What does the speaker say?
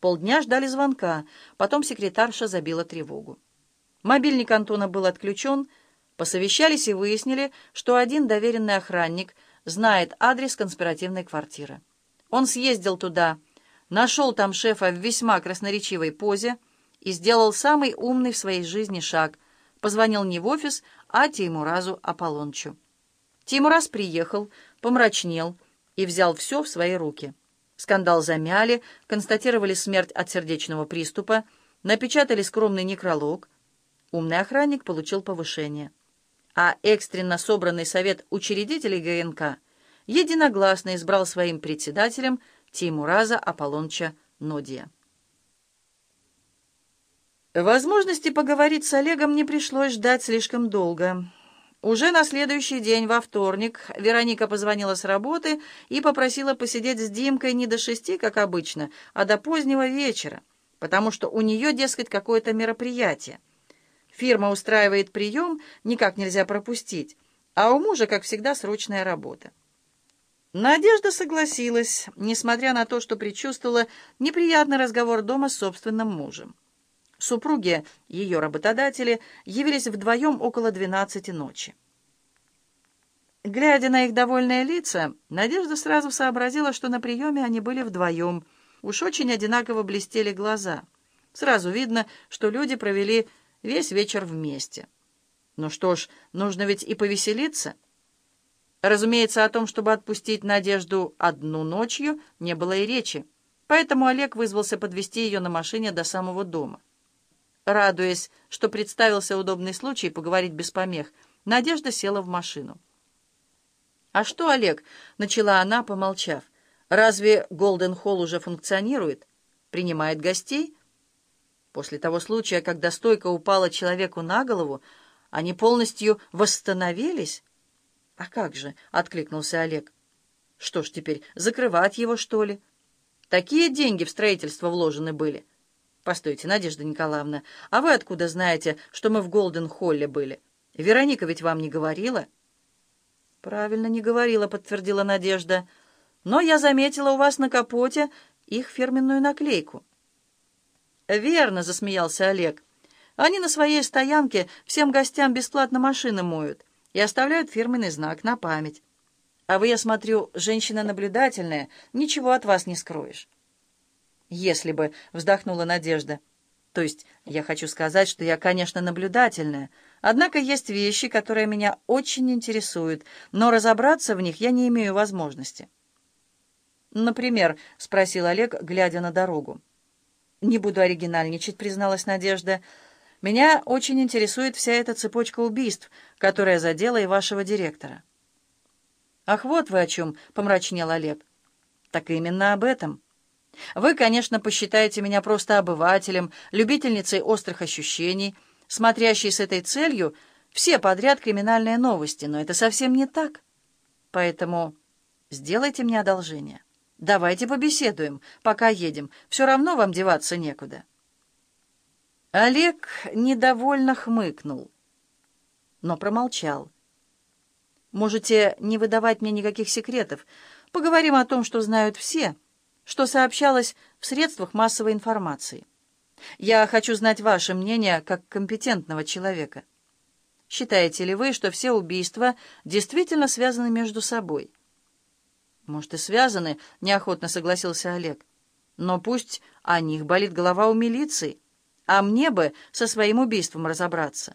Полдня ждали звонка, потом секретарша забила тревогу. Мобильник Антона был отключен, посовещались и выяснили, что один доверенный охранник знает адрес конспиративной квартиры. Он съездил туда, нашел там шефа в весьма красноречивой позе и сделал самый умный в своей жизни шаг. Позвонил не в офис, а Теймуразу Аполлончу. Теймураз приехал, помрачнел и взял все в свои руки. Скандал замяли, констатировали смерть от сердечного приступа, напечатали скромный некролог. Умный охранник получил повышение. А экстренно собранный совет учредителей ГНК единогласно избрал своим председателем Тимураза Аполлонча Нодия. Возможности поговорить с Олегом не пришлось ждать слишком долго. Уже на следующий день, во вторник, Вероника позвонила с работы и попросила посидеть с Димкой не до шести, как обычно, а до позднего вечера, потому что у нее, дескать, какое-то мероприятие. Фирма устраивает прием, никак нельзя пропустить, а у мужа, как всегда, срочная работа. Надежда согласилась, несмотря на то, что предчувствовала неприятный разговор дома с собственным мужем. Супруги, ее работодатели, явились вдвоем около двенадцати ночи. Глядя на их довольные лица, Надежда сразу сообразила, что на приеме они были вдвоем. Уж очень одинаково блестели глаза. Сразу видно, что люди провели весь вечер вместе. Ну что ж, нужно ведь и повеселиться. Разумеется, о том, чтобы отпустить Надежду одну ночью, не было и речи. Поэтому Олег вызвался подвести ее на машине до самого дома. Радуясь, что представился удобный случай поговорить без помех, Надежда села в машину. «А что, Олег?» — начала она, помолчав. «Разве Голден Холл уже функционирует? Принимает гостей?» После того случая, когда стойка упала человеку на голову, они полностью восстановились? «А как же?» — откликнулся Олег. «Что ж теперь, закрывать его, что ли? Такие деньги в строительство вложены были». «Постойте, Надежда Николаевна, а вы откуда знаете, что мы в Голден-Холле были? Вероника ведь вам не говорила?» «Правильно, не говорила», — подтвердила Надежда. «Но я заметила у вас на капоте их фирменную наклейку». «Верно», — засмеялся Олег. «Они на своей стоянке всем гостям бесплатно машины моют и оставляют фирменный знак на память. А вы, я смотрю, женщина наблюдательная, ничего от вас не скроешь». «Если бы», — вздохнула Надежда. «То есть я хочу сказать, что я, конечно, наблюдательная, однако есть вещи, которые меня очень интересуют, но разобраться в них я не имею возможности». «Например?» — спросил Олег, глядя на дорогу. «Не буду оригинальничать», — призналась Надежда. «Меня очень интересует вся эта цепочка убийств, которая задела и вашего директора». «Ах, вот вы о чем!» — помрачнел Олег. «Так именно об этом». Вы, конечно, посчитаете меня просто обывателем, любительницей острых ощущений, смотрящей с этой целью все подряд криминальные новости, но это совсем не так. Поэтому сделайте мне одолжение. Давайте побеседуем, пока едем. Все равно вам деваться некуда. Олег недовольно хмыкнул, но промолчал. Можете не выдавать мне никаких секретов. Поговорим о том, что знают все — что сообщалось в средствах массовой информации. Я хочу знать ваше мнение как компетентного человека. Считаете ли вы, что все убийства действительно связаны между собой? Может, и связаны, неохотно согласился Олег. Но пусть о них болит голова у милиции, а мне бы со своим убийством разобраться.